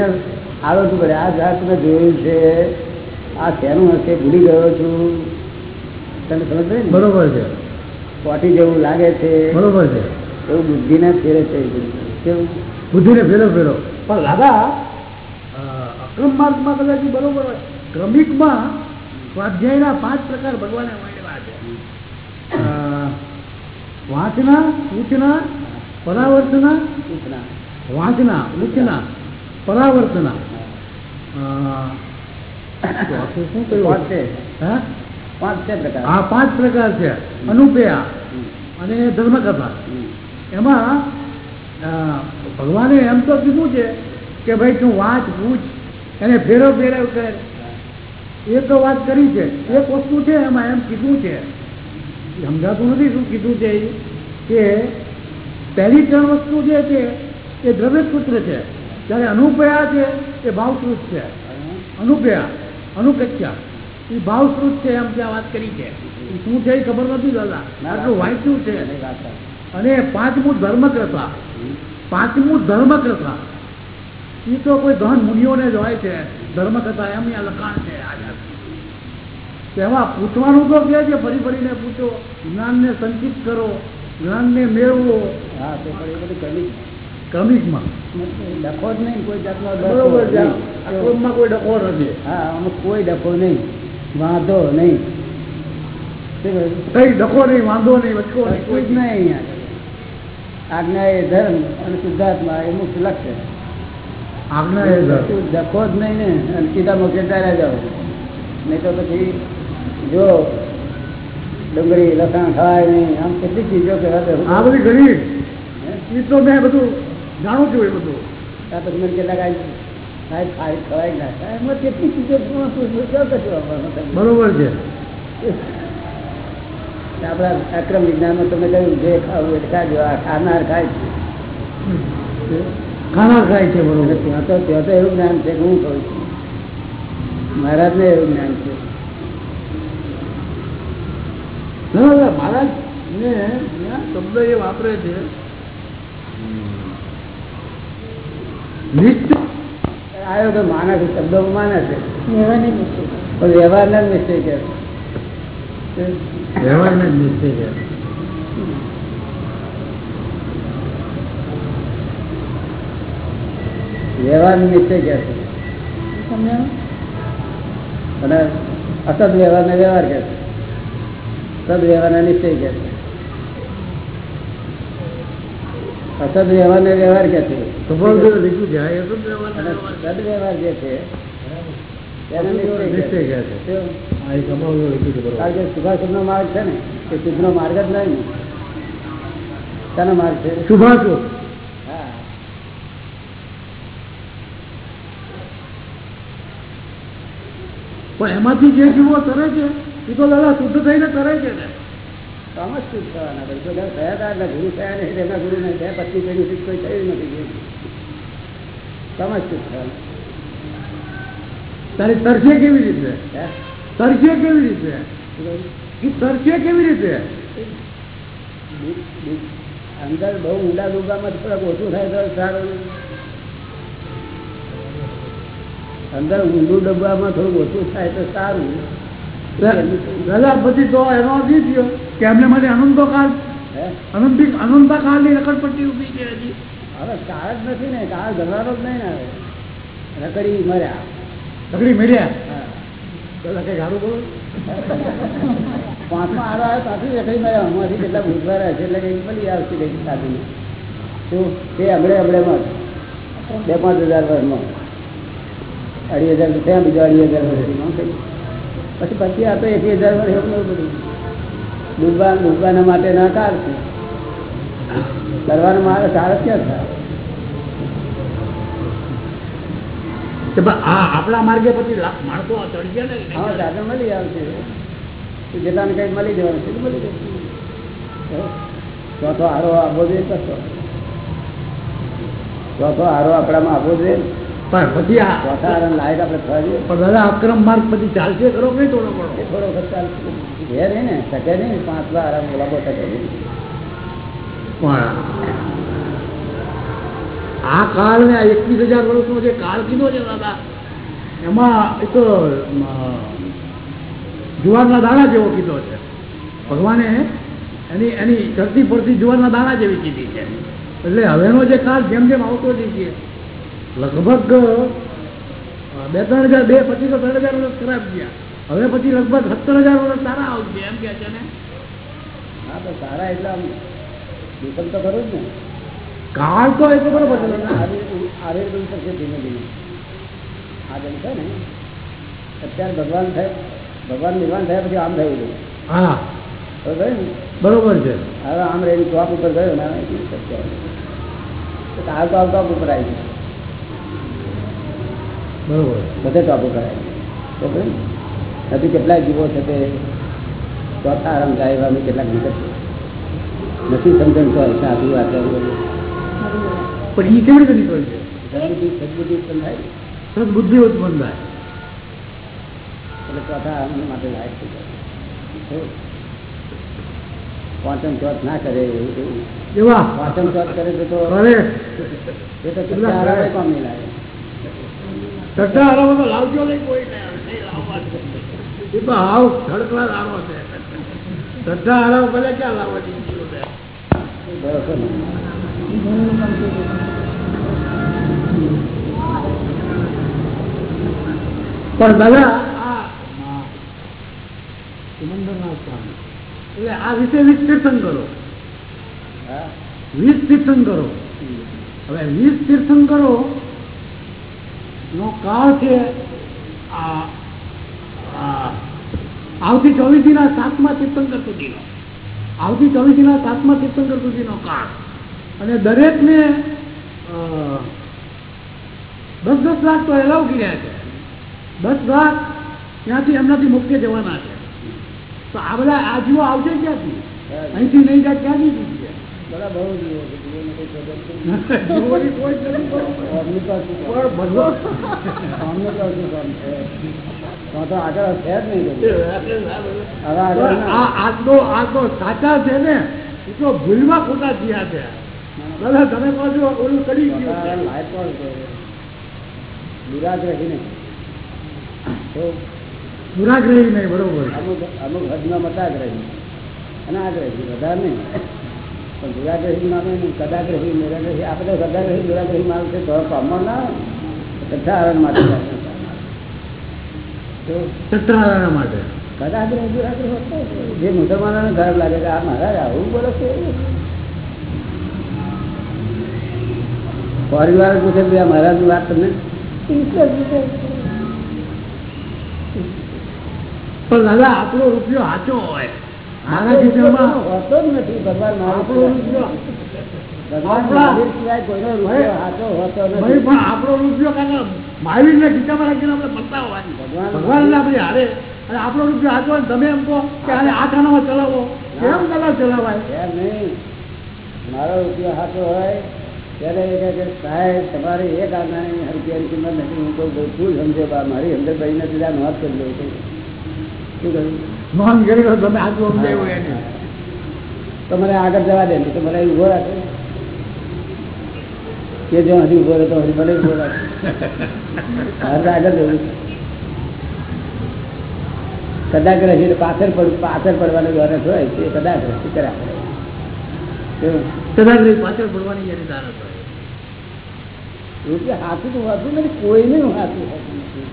આવો આળોટું પડે આ જાત મેં જોયું છે. આ શેનું હશે? ભૂલી ગયો છું. તને સમજ ને?
બરોબર છે.
પોટી જેવું લાગે છે.
બરોબર છે.
એવું બુદ્ધિને ફેરે છે. કેવું?
બુદ્ધિને ફેરો ફેરો. પણ દાદા અક્રમ માર્ગમાં કદાચ બરોબર હોય. ક્રમિકમાં સ્વાધ્યાયના પાંચ પ્રકાર ભગવાને વર્ણવ્યા છે. વાંચના સૂચના પરાવર્તના વાંચના ઉચના પરાવર્તના. શું કહ્યું? હે?
પાંચ છે પ્રકાર.
પાંચ પ્રકાર છે. અનુપયા અને ધર્મકથા. એમાં ભગવાને એમ તો કીધું છે કે ભાઈ તું વાંચ પૂછ એને ફેરો ફેરવ કર. એ તો વાત કરી છે. એક વસ્તુ છે એમાં એમ કીધું છે. સમજાતું નથી શું કીધું છે કે પહેલી ત્રણ વસ્તુ જે છે એ દ્રવ્ય સૂત્ર છે. જ્યારે અનુપયા છે એ ભાવશ્રુત છે. અનુપયા અનુકચ્યા એ ભાવશ્રુત છે એમ ત્યાં વાત કરી છે. શું છે એ ખબર નથી દાદા? આટલું વાંચ્યું છે.
અને
પાંચમું ધર્મકથા.
હમ.
પાંચમું ધર્મકથા. એ તો કોઈ ધન મુનિઓને જ હોય છે. ધર્મકથા એમ અહીંયા લખાણ છે. તેમાં પૂછવાનું તો કે છે ફરી ફરીને પૂછો. જ્ઞાનને સંચિત કરો. જ્ઞાનને મેળવો.
હા તો પણ એ બધું
કમી
ડખો જ નહીં કોઈ જાતનો
બરોબર છે.
નહીં.
આ કોઈ ડખો નથી.
હા આમાં કોઈ ડખો નહીં. વાંધો નહીં.
કઈ ડખો નહીં વાંધો નહીં વચકો નહીં
કોઈ જ નહીં અહીંયા. આજ્ઞા એ ધર્મ અને શુદ્ધાત્મા એ મુખ્ય લક્ષ્ય
આજ્ઞા એ ધર્મ.
ડખો જ નહીં ને અને સીધા મોક્ષે ચાલ્યા જાઓ. નહીં તો પછી જો ડુંગળી લસણ ખાય નહીં આમ કેટલી ચીજો
આ બધી ઘણી એ તો મેં બધું જાણું છું એ બધું.
ત્યાં પછી મને ખાય ખવાય ના એમાં કેટલી ચીજો
બરોબર છે.
આપણા અક્રમ વિજ્ઞાનમાં તમે કહ્યું જે ખાવું એટલે ખાજો આ ખાનાર ખાય છે.
ખાના ખાય છે બરોબર.
ત્યાં તો ત્યાં તો એવું જ્ઞાન છે કે હું કહું છું? મહારાજને એવું જ્ઞાન છે
ના ના મહારાજ ને શબ્દ એ વાપરે છે.
આવ્યો તો માને છે શબ્દો માને છે.
નિશ્ચય
વ્યવહારના જ નિશ્ચય કે છે.
વ્યવહારને જ છે.
વ્યવહારનો કે છે.
સમજાણું?
અને અસદ વ્યવહારને વ્યવહાર કે છે. સદ વ્યવહારના નિશ્ચય કે અસદ વ્યવહાર કે છે? અને
વ્યવહાર.
સદ વ્યવહાર જે છે તેને નિશ્ચય
નિશ્ચય
કે છે.
એ
માર્ગ ને જ નહીં. ને માર્ગ છે?
શુભાશુ પણ એમાંથી જે જીવો તરે છે તો દાદા શુદ્ધ થઈને કરે છે ને.
આમ જ શુદ્ધ થવાના ભાઈ. તો થયા હતા એટલે ગુરુ થયા નહીં ગુરુ થયા સુધી કોઈ થયું નથી આમ જ શુદ્ધ થવાના.
તારી તરશે કેવી રીતે? તરશે કેવી રીતે? તરશે કેવી રીતે?
અંદર બહુ ઊંડા ડૂબામાં થોડાક ઓછું થાય તો સારું અંદર ઊંડું ડબ્બામાં થોડું ઓછું થાય તો સારું.
તો એનો થયો કે એમને મને અનંતો કાળ
હે?
અનંતિક અનંતા કાળની ઊભી છે હજી.
હવે કાળ જ નથી ને કાળ ગણવાનો જ નહીં ને રકડી મર્યા. રકડી
દાદા કઈ સારું બોલો.
પાંચમાં આરો આવ્યો ત્યાંથી રકડી મર્યા. કેટલા ભૂતવાળા છે એટલે કંઈક પડી આવશે કંઈક સાધુ શું? તે અગડે અગડેમાં બે પાંચ હજાર વર્ષમાં. અઢી હજાર રૂપિયા બીજા અઢી હજાર વર્ષમાં. થઈ પછી પછી આ તો એસી હજાર વર્ષ એવું નવું બધું ડૂબવા ડૂબવાના માટેના કાર છે. કરવાનો મારે કાર ક્યાં થાય?
આપણા માર્ગે પછી માણસો ચડી ગયા ને
હા
ચડે?
મળી આવશે જેટલાને કંઈક મળી જવાનું છે તો મળી જશે. ચોથો હારો આપવો જોઈએ કશો ચોથો હારો આપણામાં આપવો જોઈએ ને.
પણ પછી આ
લાયક આપણે
પણ દાદા અક્રમ માર્ગ પછી ચાલશે ખરો કે નહીં થોડો ઘણો?
થોડો વખત ચાલશે. ઘેર ને શકે નહીં પાંચલા આરામ લાંબો શકે
પણ આ કાળ ને આ એકવીસ હજાર વર્ષનો જે કાળ કીધો છે દાદા એમાં એ તો જુવારના દાણા જેવો કીધો છે. ભગવાને એની એની ધરતી પરથી જુવારના દાણા જેવી કીધી છે. એટલે હવેનો જે કાળ જેમ જેમ આવતો જઈએ લગભગ બે ત્રણ હજાર બે પછી તો ત્રણ હજાર વર્ષ ખરાબ ગયા. હવે પછી લગભગ સત્તર હજાર વર્ષ સારા આવશે એમ કે છે ને?
હા તો સારા એટલે આમ દુકાન તો ખરું જ ને.
કાળ તો એ તો બરોબર છે. દાદા.
આવી બધું થશે ધીમે ધીમે. આ જેમ છે ને. અત્યારે ભગવાન થાય ભગવાન નિર્માણ થયા પછી આમ થયું હતું.
હા.
બરોબર
છે.
હવે આમ રહી ટોપ ઉપર ગયો ને એટલું તો આવતો ઉપર આવી ગયું.
બરોબર.
બધે ટોપ કરાય? હજુ કેટલાય જીવો છે તે ચોથા આરામ જાય કેટલાક નીકળશે નથી સમજણ તો સાધુ આચાર્ય
પણ એ કેવી રીતે નીકળે છે?
સદબુદ્ધિ ઉત્પન્ન થાય.
સદબુદ્ધિ ઉત્પન્ન થાય.
એટલે ચોથા આરામ માટે લાયક થઈ જાય. પાંચમ ચોથ ના કરે એવું એવા. પાંચમ ચોથ કરે તો તો એ તો કેટલા આરામે કામ નહીં લાગે.
સટ્ટા હારામાં તો લાવજો નહીં કોઈ ને. નહીં લાવવા. એ તો હાવ ખડકલા લાવો છે સટ્ટા હારાઓ ભલે ક્યાં લાવવા દીધું છે
બરોબર ને?
પણ દાદા આ સુમંદરનાથ સ્વામી એટલે આ રીતે વીસ
કરો
વીસ તીર્થંકરો હવે વીસ તીર્થંકરો નો કાળ છે. આ આ, આવતી ચોવીસીના સાતમા તીર્થંકર સુધીનો. આવતી ચોવીસીના સાતમા તીર્થંકર સુધીનો કાળ. અને દરેકને દસ દસ લાખ તો એલાવ કર્યા છે. દસ લાખ ત્યાંથી એમનાથી મુક્તિ જવાના છે. તો આ બધા આજીવો આવશે ક્યાંથી? અહીંથી નહીં જાય ક્યાંથી
બધા બહુ જીવો છે જીવોને કોઈ પ્રોબ્લેમ
કોઈ જ નથી બરોબર.
અમને તો કામ? છે? આગળ છે જ નહીં. આગળ
પણ
ના.
આ આ તો આ તો સાચા છે ને એ તો ભૂલમાં ખોટા થયા છે દાદા તમે પાછું ઓલું કરી
આગળ
છે.
કોણ? રહીને
દુરાગ્રહી નહીં બરોબર
અમુક અમુક હદમાં મતાજ રહી અને આગ્રહી વધારે નહીં પણ દુરાગ્રહી માને નહીં કદાગ્રહી નિરાગ્રહી. આપણે તો કદાગ્રહી દુરાગ્રહી માલ છે તો કામમાં ના આવે. માટે જાય.
માટે?
કદાગ્રહી દુરાગ્રહી જે મુસલમાનોને ખરાબ લાગે કે આ મહારાજ આવું બોલો છે? પરિવાર પૂછે આ મહારાજની વાત તમને?
પણ દાદા આપણો રૂપિયો સાચો હોય.
હોતો જ નથી ભગવાન
આપણો રૂપિયો
હાચો
તમે એમ કહો કે આને આ ખાનામાં ચલાવો. કેમ કલા ચલાવાય?
નહીં? મારો રૂપિયો હાથો હોય ત્યારે એ કહે કે સાહેબ તમારે એક આનાની રૂપિયાની કિંમત નથી. હું કોઈ ભૂલ સમજો મારી અંદર ભાઈ નથી આ નોંધ કરી દઉં છું? શું કહ્યું?
નોંધ કરી તમે આગળ સમજાયું એની.
તો મને આગળ જવા દે તો મને ઊભો રાખે. કે જો હજી ઊભો રહે તો હજી મને ઊભો રાખે. મારે આગળ જવું કદાચ રહી પાછળ પડ પાછળ પડવાનો ગરજ હોય તે કદાચ કર્યા? કરે
કદાચ પાછળ પડવાની જયારે ધારણા હોય.
એટલે હાથું તો હોતું નથી કોઈને હાથું હોતું નથી આ-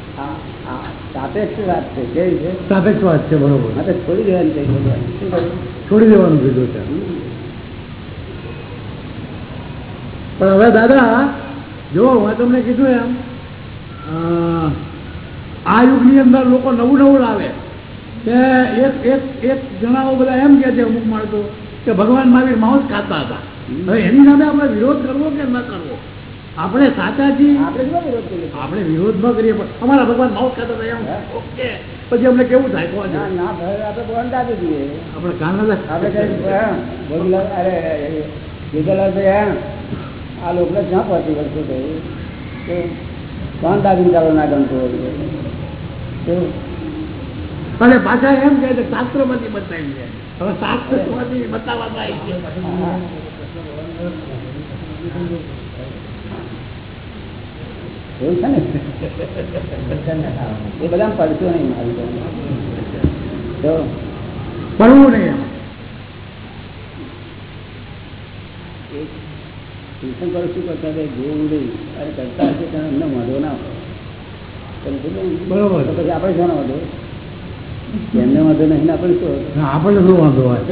આ સાપેક્ષ વાત છે કેવી છે?
સાપેક્ષ વાત છે બરોબર.
છોડી દેવાની કરવું
છોડી દેવાનું. કીધું છે પણ હવે દાદા જો હું તમને કીધું એમ આ યુગની અંદર લોકો નવું નવું લાવે કે એક એક એક જણાવો બધા એમ કે છે અમુક માણસો કે ભગવાન મહાવીર માંસ ખાતા હતા. હવે એની સામે આપણે વિરોધ કરવો કે ન કરવો? આપણે સાચા છીએ?
આપણે વિરોધ
ન કરીએ પણ અમારા ભગવાન માઉસ ખાતા થયા ઓકે. પછી અમને કેવું થાય? કહો?
ના ના ભાઈ આપણે
આપણે કાના
અરે આ લોકોને જ્યાં પહોંચી વળશે તો કોણ દાબીને ચાલો ના ગમતું હોય
અને પાછા એમ કહે છે શાસ્ત્રમાંથી બતાવી છે હવે શાસ્ત્રમાંથી બતાવવા થાય છે.
એવું છે ને એ બધા પડતું નહીં મારું તો
ભણવું નહીં
ટ્યુશન પર શું કરતા હતા જોવું નહીં અને કરતા હશે ત્યારે અમને વાંધો ના શું?
બરોબર.
પછી આપણે શાનો વાંધો એમને વાંધો નહીં આપણે શું વાંધો?
આપણને શું વાંધો હોય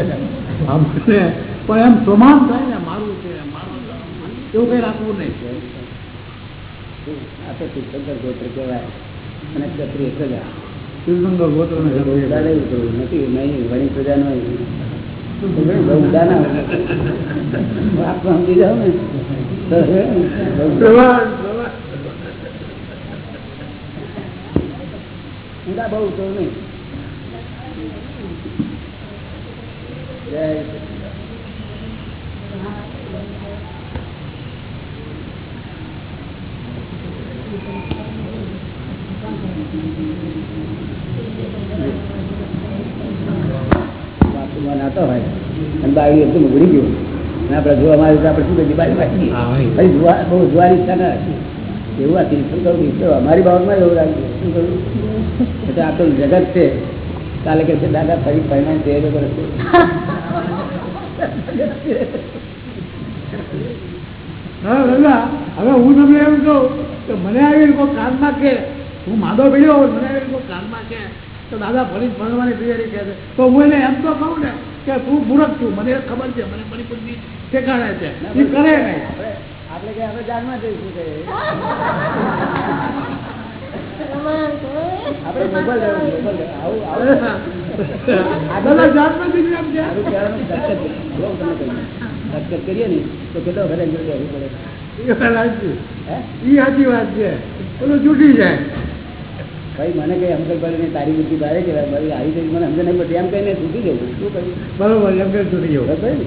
પણ એમ સમાન થાય ને મારું છે મારું છે. એવું કઈ રાખવું નહીં
આ તો તીર્થંકર ગોત્ર કહેવાય. અને ક્ષત્રિય પ્રજા.
તીર્થંકર
કરવું નથી નહીં વણી પ્રજા નો સમજી જાઓ ને. ઉદાર બહુ તો નહીં. બાવી એકદમ ઉગડી ગયું. અને આપણે જોવા માં આવ્યું આપણે શું બારી વાગી
હા,
જોવા બહુ જોવાની ઈચ્છા ના હતી એવું આ તીર્થન કહું ઈચ્છો અમારી બાબતમાં એવું લાગ્યું શું કહ્યું એટલે આ જગત છે. કાલે કે છે દાદા ફરી ફરીને તૈયારી કરે. છે
હવે હું તમને એમ કહું કે મને આવી કોઈ કાનમાં કે હું માદો પીડ્યો મને આવી કોઈ કાનમાં કે તો દાદા ફરી ભણવાની તૈયારી કહે છે. તો હું એને એમ તો કહું ને કે તું મૂર્ખ છું મને ખબર છે મને મણિપુરની શેખાડે છે. એ કરે નહીં.
આપણે કે આપણે જાનમાં જઈશું કે આપણે મોબાઈલ આવું આવું.
જાતમાં છે
કરીએ ને તો કેટલો ઘરે પડે?
એ સાચી એ સાચી વાત છે. પેલું છૂટી જાય
ભાઈ મને કઈ સમજ પડે નહીં તારી બુદ્ધિ ભારે કહેવાય ભાઈ આવી જઈ મને સમજણ નહીં પડતી. એમ કહીને છૂટી જવું શું કહ્યું?
બરોબર એમ કઈ છૂટી જવું
બરાબર ને?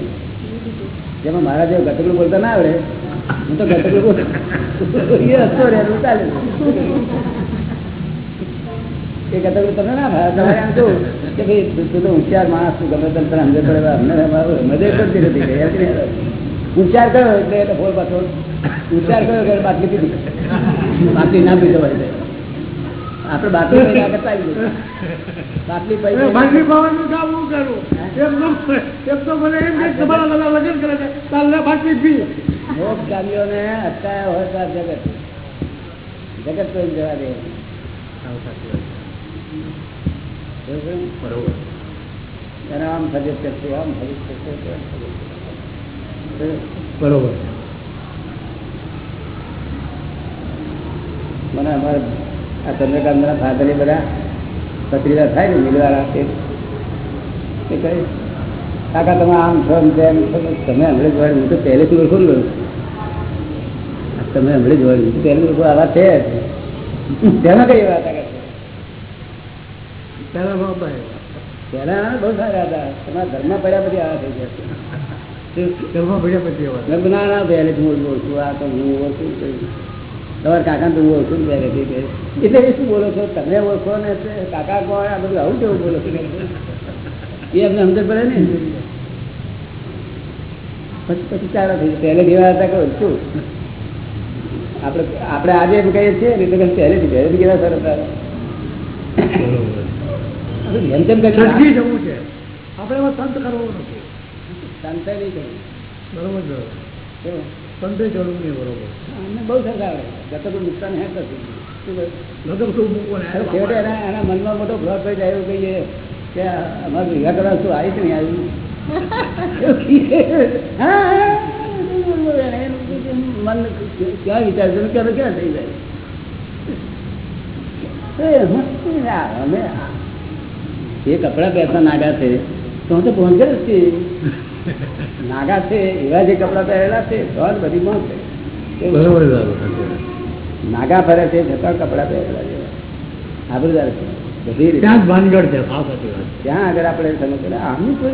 જેમાં મારા જેવું ગતકડું બોલતા ના આવડે. હું તો ગતકડું બોલું. એ હસતો રે ચાલે. એ ગતકડું તમે ના ભાવે તમારે એમ કહું કે ભાઈ તું તું હોશિયાર માણસ તું ગમે તમે તને સમજણ પડે અમને મદદ કરતી નથી. કઈ. ઉચ્ચાર કર્યો એટલે એટલે પાછો. ઉચ્ચાર કર્યો એટલે બાકી પીધી બાકી ના પીધો હોય આપણે બાટલી. બાટલી
એ પાવાનું કામ હું કરું? એમ તો મને એમ કે તમારા બધા લગ્ન કરે છે. તારે બાટલી પી
મોક્ષ કાર્યોને અટકાયા હોય તો જગત. જગત કોઈ જવા દે.
બરોબર.
આમ સજેસ્ટ કરશે આમ સજેસ્ટ કરશે.
બરોબર
મને અમારે આ ચંદ્રકાંતના ફાધરે બધા પત્રીલા થાય ને મિલવાળા તે કહે કાકા તમે આમ છો ને તેમ છો તમે હમણાં જોવા હું તો પહેલેથી ઓળખું ને તમે હમણાં જોવા હું તો પહેલેથી ઓળખું આવા છે. તેમાં કઈ વાત.
પહેલા
બહુ સારા હતા. તમારા ઘરમાં પડ્યા પછી આવા થઈ ગયા.
ઘરમાં પડ્યા પછી
ના ના પહેલેથી ઓળખું આ તો હું ઓળખું છું. તમારા કાકા તો ઓળખો ને એટલે એ શું બોલો છો? તમે ઓળખો ને કાકા કોણ? આ બધું આવું કેવું બોલો છો? એ અમને સમજ પડે ને? પછી પછી ચાલો થઈ પહેલે જેવા હતા કહું શું આપણે આપણે આજે એમ કહીએ છીએ ને એટલે પહેલેથી પહેલેથી કેવા સર હતા? તેમ કરી
જવું છે. આપણે એમાં સંત કરવું નથી
શાંતિ નહીં કરવું
બરોબર? સંતે ચડવું નહીં બરોબર.
બહુ સરકાર જતો નુકસાન હે થતું શું કહ્યું?
લગન શું મૂકવો ને
અરે છેવટે એના એના મનમાં મોટો ભ્રમ થઈ જાય એવું કહીએ કે અમારે ભેગા કરવા શું આવી છે ને આવ્યું એવું કહીએ. હા, હા. બોલવું એને એનું બધું મન ક્યાં વિચાર છે ક્યારે ક્યાં થઈ જાય એ મસ્તી ના આવે. અમે આ- એ કપડા પહેરતા નાગા છે તો હું તો પહોંચે જ છે નાગા છે એવા જે કપડા પહેરેલા છે તો જ બધી પહોંચે
બરોબર દાદા સાચી વાત.
નાગા ફરે છે છતાં કપડા પહેરેલા છે આબરદાર છે. બધી રીતે.
ત્યાં ભાનગઢ છે
ત્યાં આગળ આપણે સમજ આમની કોઈ